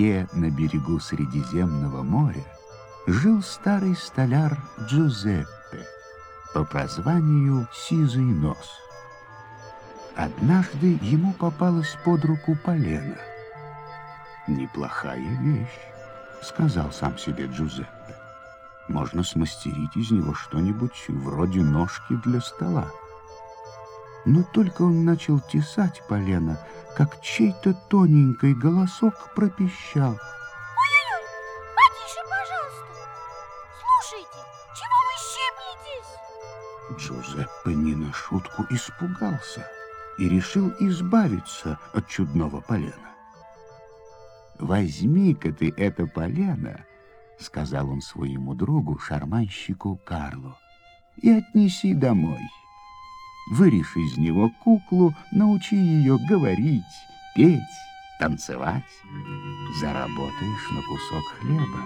городке на берегу Средиземного моря жил старый столяр Джузеппе по прозванию Сизый Нос. Однажды ему попалась под руку полена. «Неплохая вещь», — сказал сам себе Джузеппе. «Можно смастерить из него что-нибудь вроде ножки для стола». Но только он начал тесать полено, как чей-то тоненький голосок пропищал. Ой-ой-ой, потише, пожалуйста. Слушайте, чего вы щеплетесь? Джузеппе не на шутку испугался и решил избавиться от чудного полена. «Возьми-ка ты это полено», — сказал он своему другу, шарманщику Карлу, «и отнеси домой. Вырежь из него куклу, научи ее говорить, петь, танцевать. Заработаешь на кусок хлеба».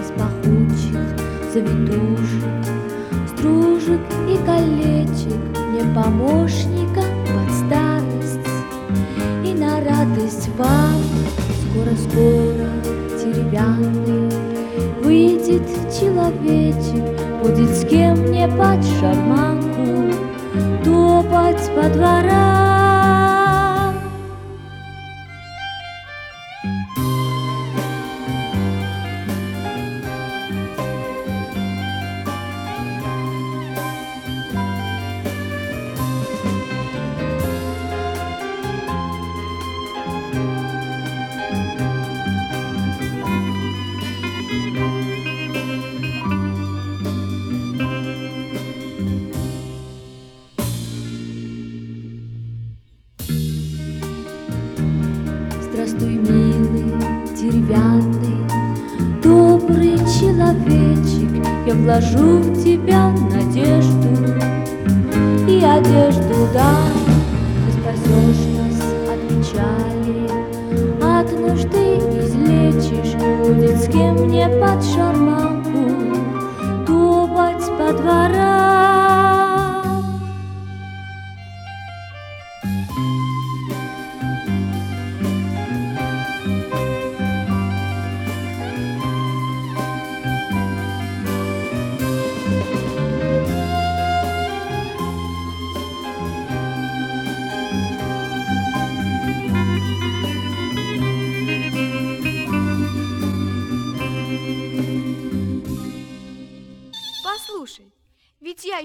Из пахучих завитушек, стружек и колечек Мне помощника вам Скоро-скоро деревянный. Выйдет человечек Будет с кем мне под шарманку топать по дворам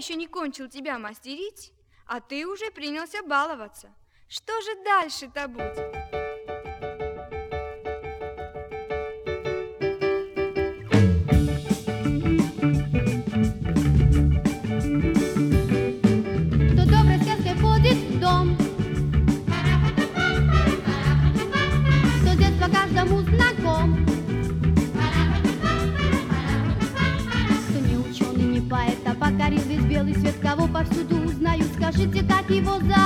еще не кончил тебя мастерить, а ты уже принялся баловаться. Что же дальше-то будет? Μη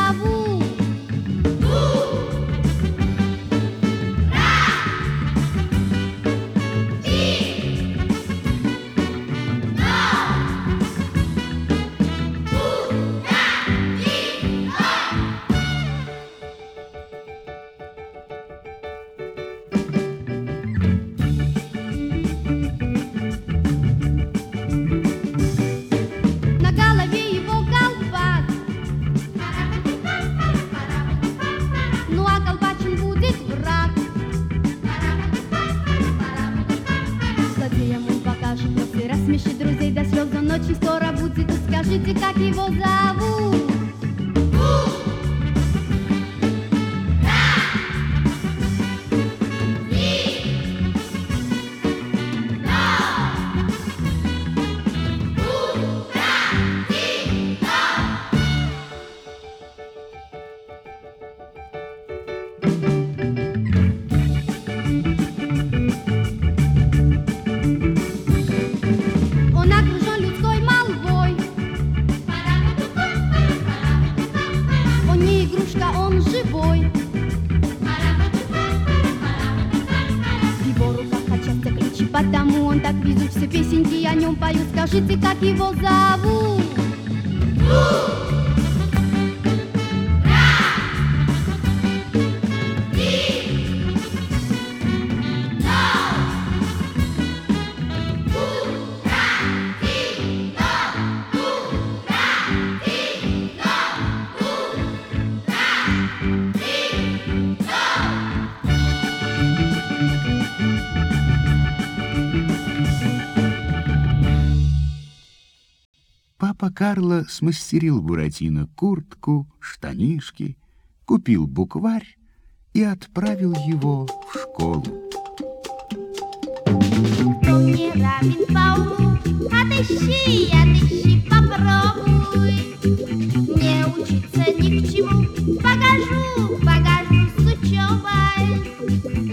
justificar que vou usar Карло смастерил Буратино куртку, штанишки, купил букварь и отправил его в школу. Отыщи, отыщи, попробуй Не учиться ни к чему Покажу, покажу с учебой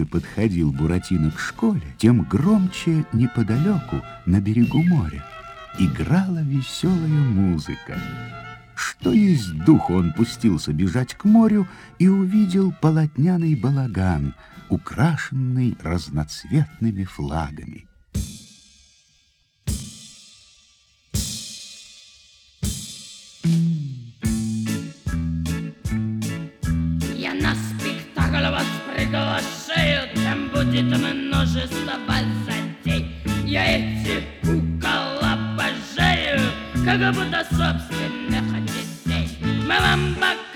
ближе подходил Буратино к школе, тем громче неподалеку, на берегу моря, играла веселая музыка. Что есть дух, он пустился бежать к морю и увидел полотняный балаган, украшенный разноцветными флагами. там множество пассатей. Я эти кукол обожаю, как будто собственных детей. Мы вам пока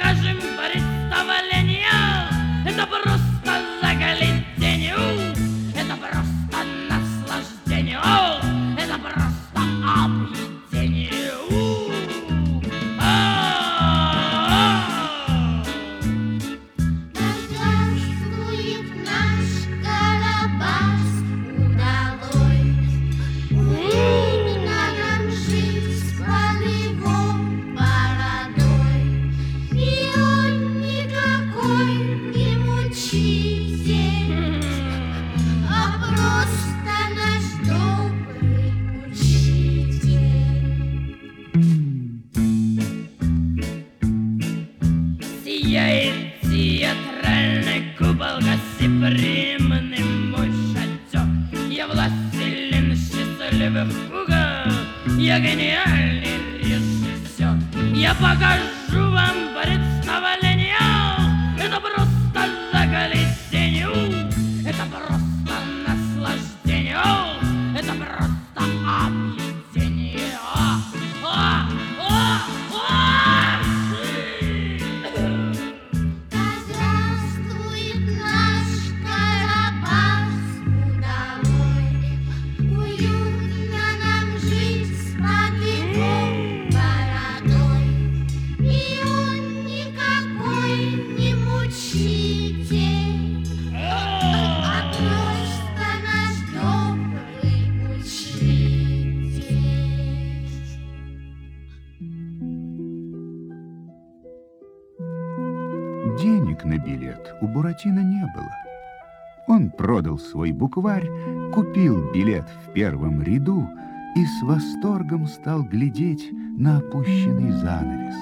букварь, купил билет в первом ряду и с восторгом стал глядеть на опущенный занавес.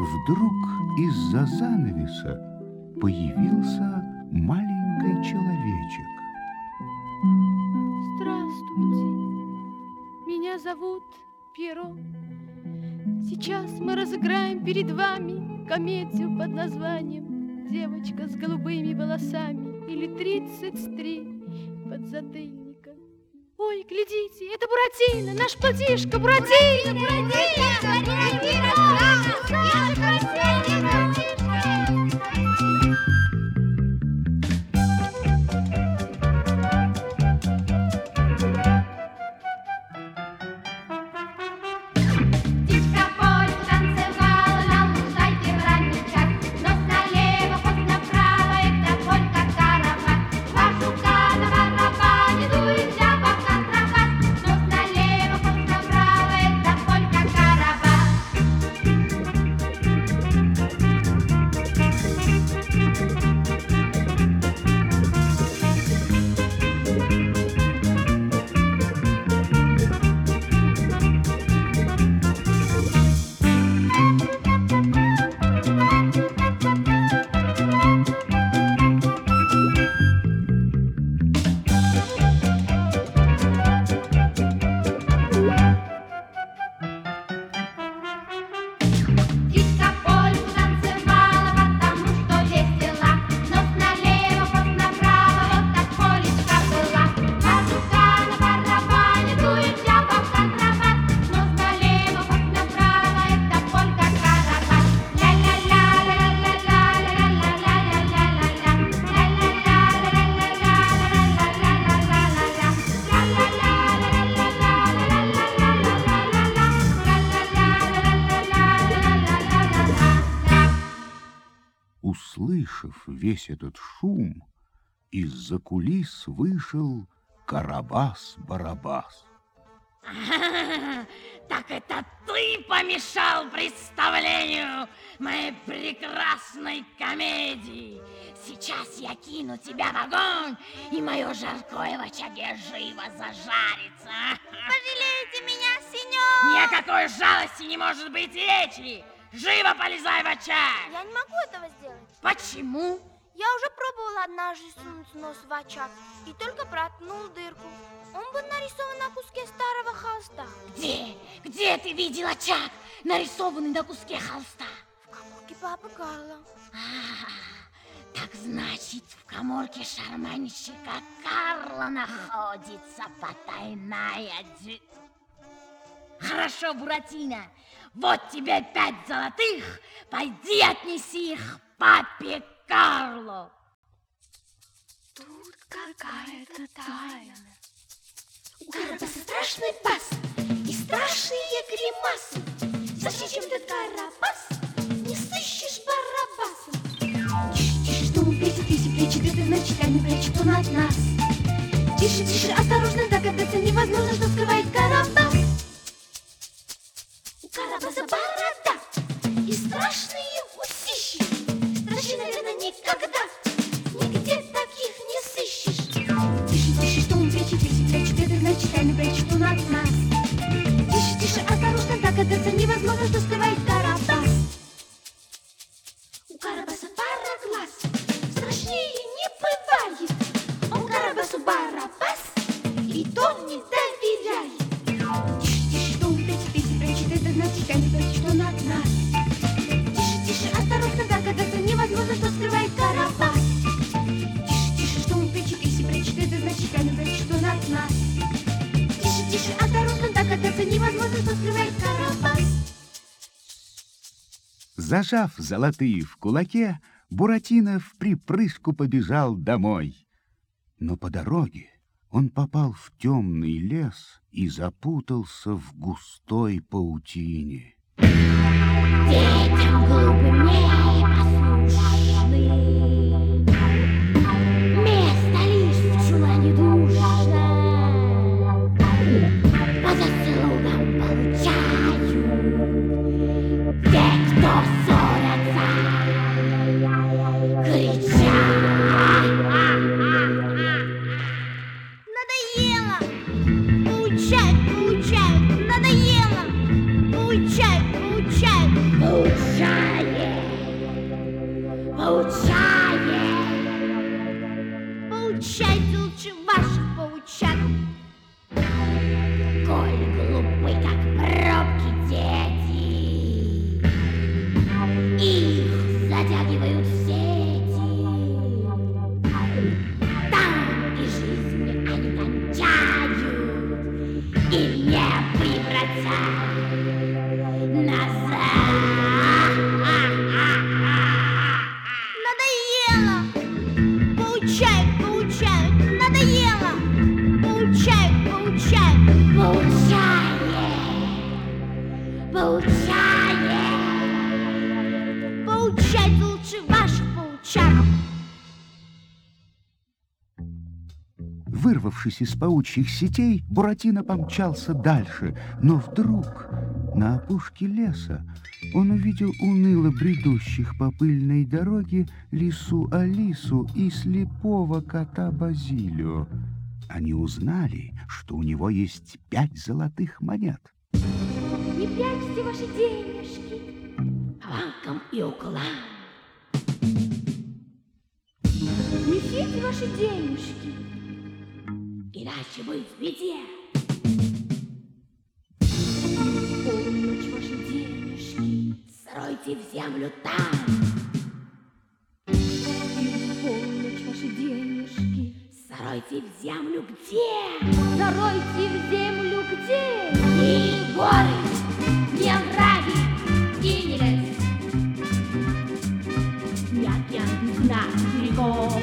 Вдруг из-за занавеса появился маленький человечек. Здравствуйте. Меня зовут Пьеро. Сейчас мы разыграем перед вами комедию под названием «Девочка с голубыми волосами» или «33 под затыльником». Ой, глядите, это Буратино, наш платишка, Буратино, Буратино, Буратино, весь этот шум, из-за кулис вышел Карабас-Барабас. Так это ты помешал представлению моей прекрасной комедии. Сейчас я кину тебя в огонь, и мое жаркое в очаге живо зажарится. Пожалейте меня, сеньор! Ни о какой жалости не может быть речи. Живо полезай в очаг. Я не могу этого сделать. Почему? Я уже пробовала однажды сунуть нос в очаг и только проткнул дырку. Он был нарисован на куске старого холста. Где? Где ты видел очаг, нарисованный на куске холста? В коморке папы Карла. А, так значит, в коморке шарманщика Карла находится потайная дверь. Хорошо, Буратино, вот тебе пять золотых, пойди отнеси их папе Карлу. Тут какая-то тайна. У Карабаса страшный пас и страшные гримасы. Зачем ты Карабас? Не сыщешь Барабаса. Тише, тише, что мы плечи, плечи, плечи, ты, ты, значит, они прячут он от нас. Тише, тише, осторожно, догадаться невозможно, что скрывает Карабас. У Карабаса борода и страшные что скрывает Карабас. У Карабаса пара глаз, страшнее не бывает. Он Карабасу Барабас, и то не доверяет. Тише, тише, что плечи, плечи, ты, ты, значит, они прячут он от нас. Тише, тише, осторожно, догадаться невозможно, что скрывает Карабас. Тише, тише, что плечи, плечи, ты, ты, значит, они прячут он от нас. Тише, тише, осторожно, догадаться невозможно, что скрывает Карабас. Зажав золотые в кулаке, Буратино в припрыжку побежал домой. Но по дороге он попал в темный лес и запутался в густой паутине. Детям глупым непослушным Вырвавшись из паучьих сетей, Буратино помчался дальше, но вдруг на опушке леса он увидел уныло бредущих по пыльной дороге лису Алису и слепого кота Базилио. Они узнали, что у него есть пять золотых монет. Не прячьте ваши денежки! Ланком и уклам. Несите ваши денежки! Иначе вы в беде. Полночь ваши денежки! Сройте в землю там. Полночь ваши денежки! Сройте в землю где? Заройте в землю где? Ни горы, ни овраги, и не лес. Ни океан без и.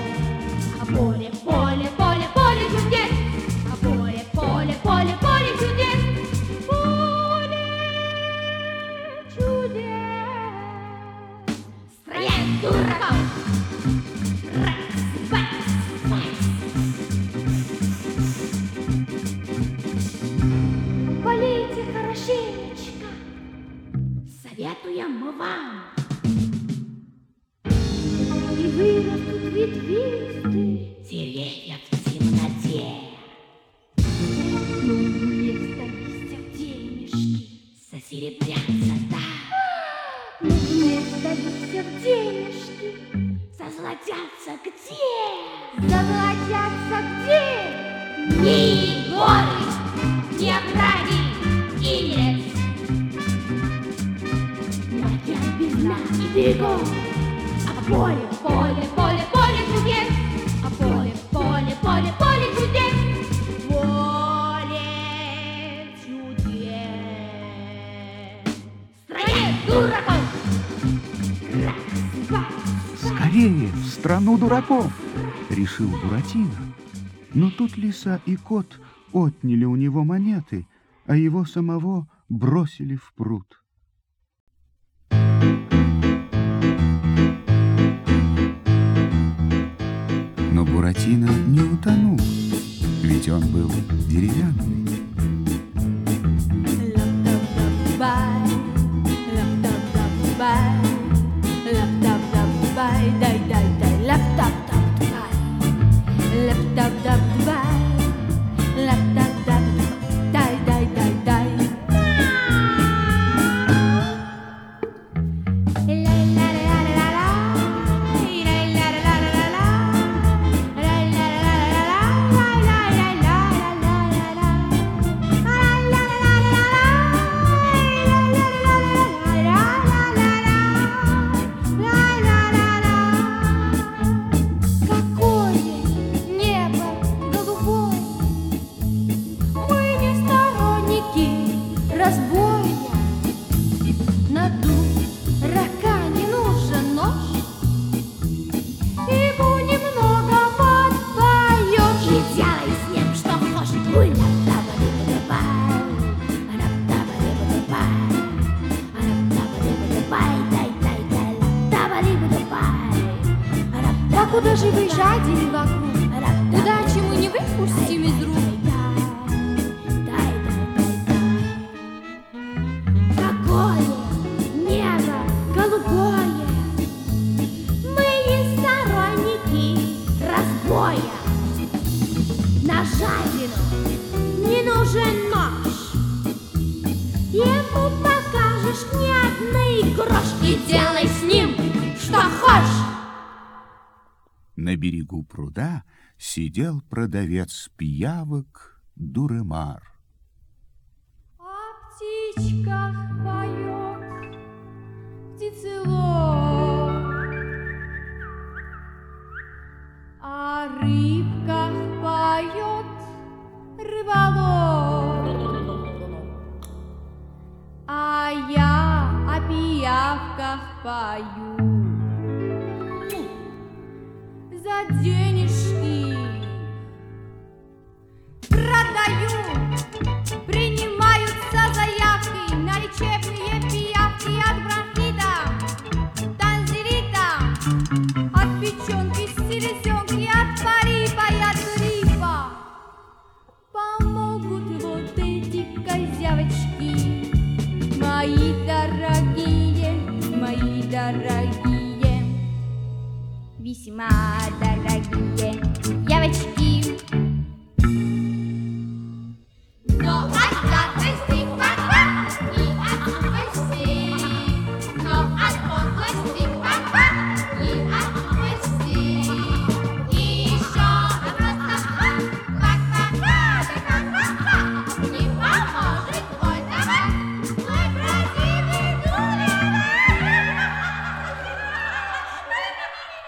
Страну дураков!» — решил Буратино. Но тут лиса и кот отняли у него монеты, а его самого бросили в пруд. Но Буратино не утонул, ведь он был деревянный. Берегу пруда сидел продавец пиявок Дуремар. О птичках поет птицелов,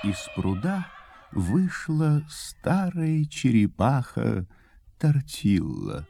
Из пруда вышла старая черепаха Тортилла.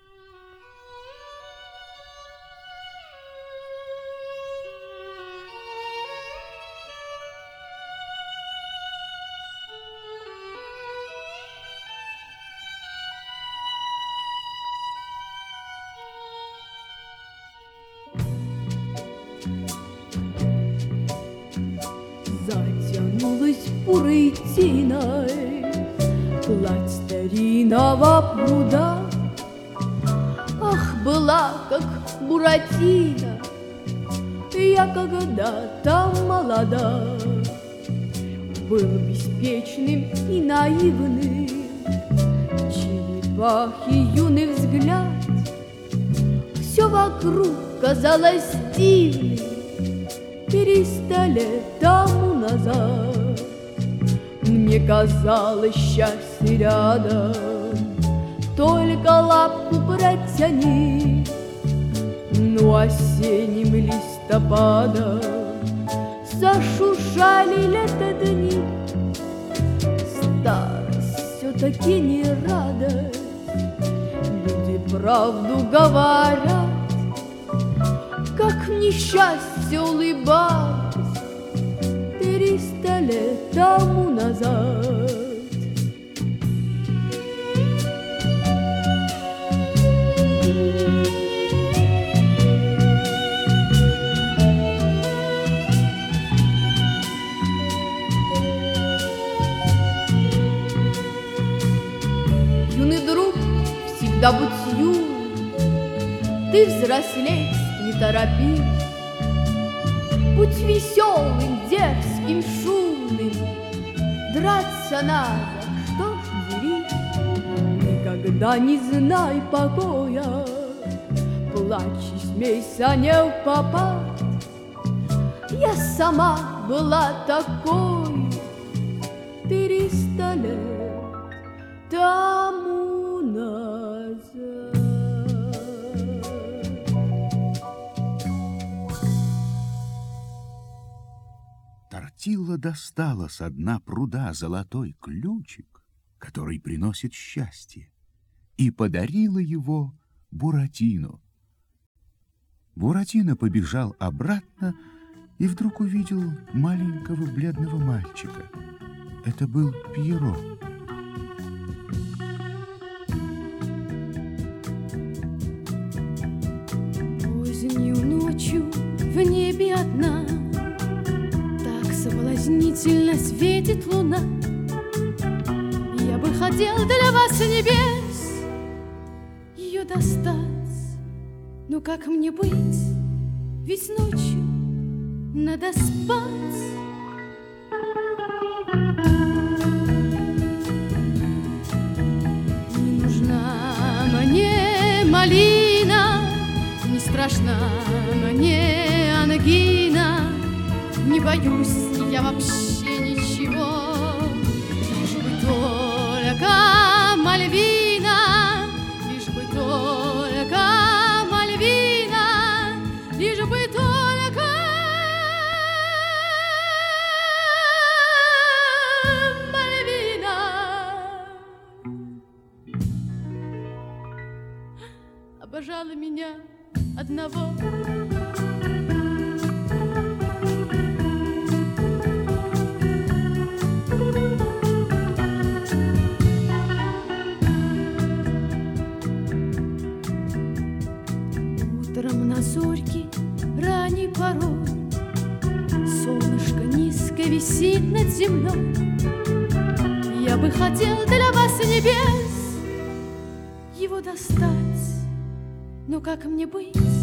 Буратино. Я когда-то молода Был беспечным и наивным. Черепахи юный взгляд Все вокруг казалось дивным Триста лет тому назад. Мне казалось счастье рядом. Только лапку протяни осенним листопадом Зашушали лето дни. Старость все-таки не радость. Люди правду говорят. Как несчастье улыбалась Триста лет тому назад. Юный юн, Ты взрослеть не торопись. Будь веселым, дерзким, шумным, Драться надо, что ж дерись. Никогда не знай покоя, Плачь и смейся не попад. Я сама была такой Триста лет тому Тортилла достала со дна пруда золотой ключик, который приносит счастье, и подарила его Буратино. Буратино побежал обратно и вдруг увидел маленького бледного мальчика. Это был Пьеро. Соблазнительно светит луна. Я бы хотел для вас небес Ее достать. Но как мне быть? Ведь ночью надо спать. Не нужна мне малина, не страшна мне ангина, не боюсь я вообще Как мне быть?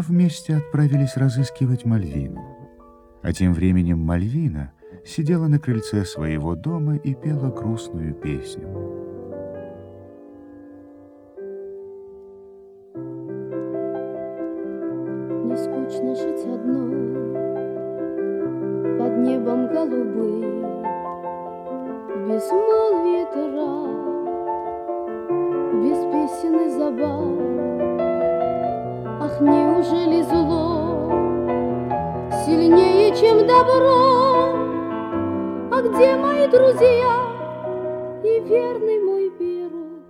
Вместе отправились разыскивать Мальвину. А тем временем Мальвина сидела на крыльце своего дома и пела грустную песню. Не скучно жить одной Под небом голубым Безмолвие трав Без песен и забав Ах, неужели зло. Сильнее, чем добро. А где мои друзья? И верный мой Перу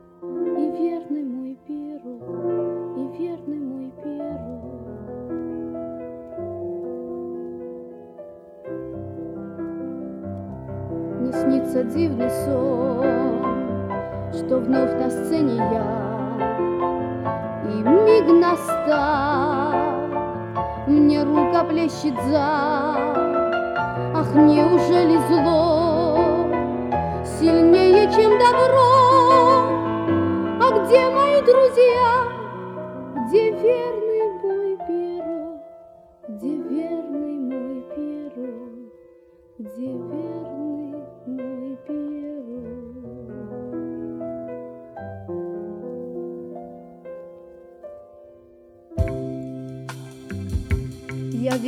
И верный мой Перу И верный мой Перу Мне снится дивный сон, что вновь на сцене я, И миг настал, мне рука плещет за. Ах, неужели зло сильнее, чем добро? А где мои друзья? Где верный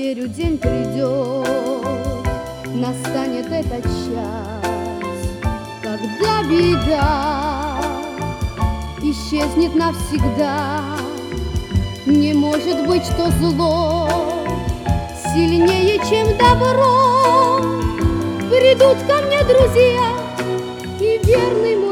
верю, день придет, настанет этот час, когда беда исчезнет навсегда. Не может быть, что зло сильнее, чем добро. Придут ко мне друзья, и верный мой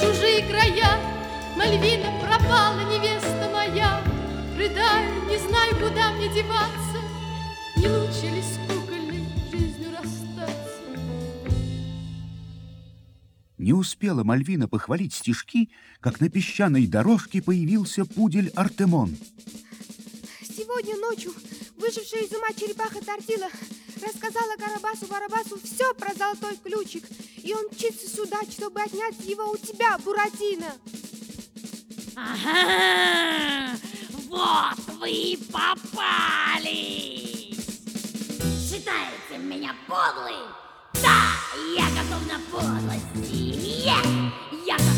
чужие края, Мальвина пропала, невеста моя. Рыдаю, не знаю, куда мне деваться, Не лучше ли с кукольной жизнью расстаться? Не успела Мальвина похвалить стишки, как на песчаной дорожке появился пудель Артемон. Сегодня ночью выжившая из ума черепаха Тортила рассказала Карабасу-Барабасу все про золотой ключик, и он мчится сюда, чтобы отнять его у тебя, Буратино. Ага, вот вы и попались. Считаете меня подлый? Да, я готов на подлости. Я, я готов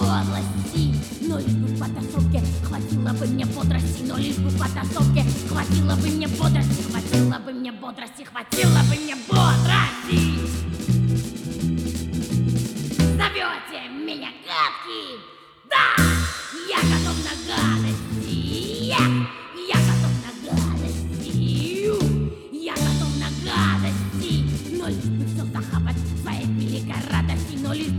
подлости. Но лишь бы в потасовке хватило бы мне бодрости, но лишь бы в потасовке хватило бы мне бодрости, хватило бы мне бодрости, хватило бы мне бодрости. Зовете меня гадкий? Да!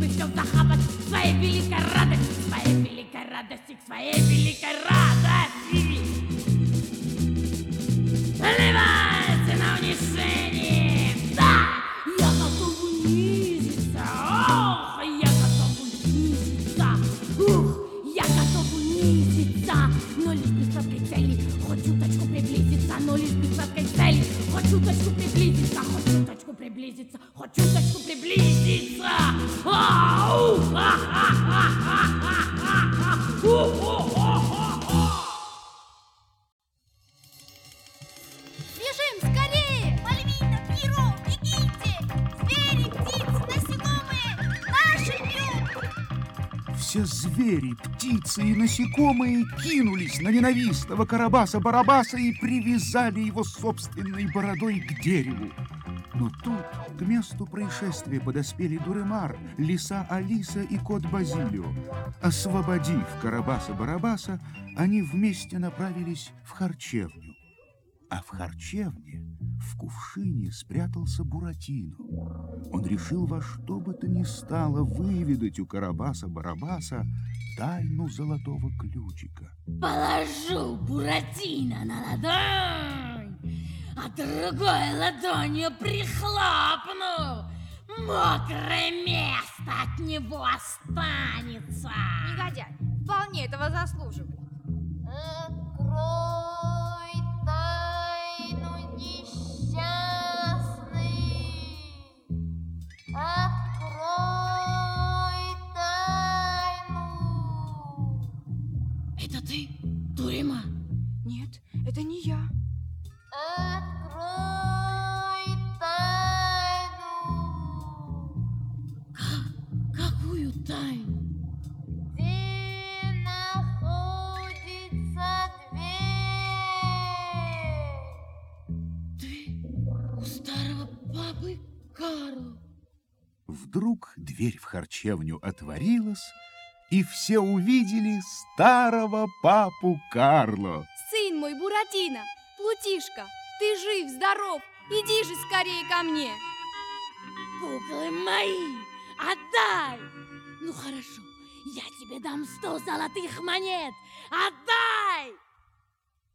бы все захапать своей великой радости! Своей великой радости! К своей великой радости! Наливайте Приблизиться, хоть чуточку приблизиться! Ау! Бежим скорее! Мальвина, Пиро, бегите! Звери, птицы, насекомые! Наши бьют! Все звери, птицы и насекомые кинулись на ненавистного Карабаса-Барабаса и привязали его собственной бородой к дереву. Но тут к месту происшествия подоспели Дуремар, лиса Алиса и кот Базилио. Освободив Карабаса-Барабаса, они вместе направились в харчевню. А в харчевне в кувшине спрятался Буратино. Он решил во что бы то ни стало выведать у Карабаса-Барабаса тайну золотого ключика. Положу Буратино на ладонь, а другой ладонью прихлопну. Мокрое место от него останется. Негодяй, вполне этого заслуживает. Открой тайну несчастный! Открой тайну! Это ты, Дурима? Нет, это не я. Открой тайну! Какую тайну? Где находится дверь? Ты у старого папы Карла. Вдруг дверь в харчевню отворилась, и все увидели старого папу Карло. Сын мой, Буратино, Плутишка, ты жив, здоров, иди же скорее ко мне. Куклы мои, отдай! Ну хорошо, я тебе дам сто золотых монет. Отдай!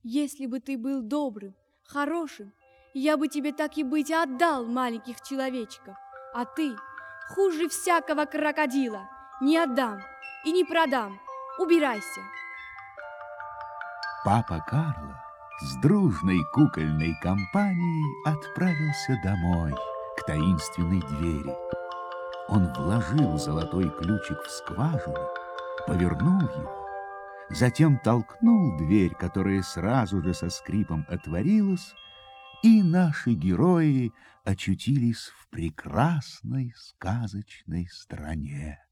Если бы ты был добрым, хорошим, я бы тебе так и быть отдал маленьких человечков. А ты хуже всякого крокодила. Не отдам и не продам. Убирайся. Папа Карло с дружной кукольной компанией отправился домой, к таинственной двери. Он вложил золотой ключик в скважину, повернул его, затем толкнул дверь, которая сразу же со скрипом отворилась, и наши герои очутились в прекрасной сказочной стране.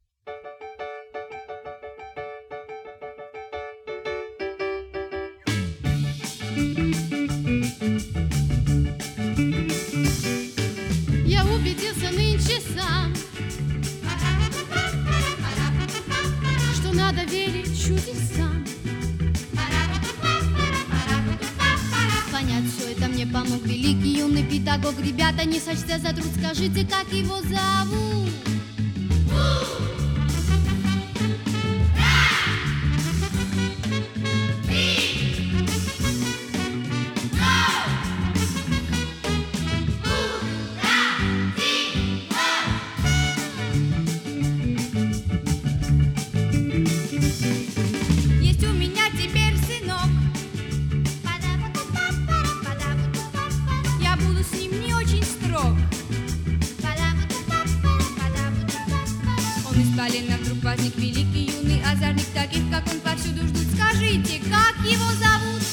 Ребята, не сочтя за труд, скажите, как его зовут? Возник великий юный озорник, таких как он повсюду ждут. Скажите, как его зовут?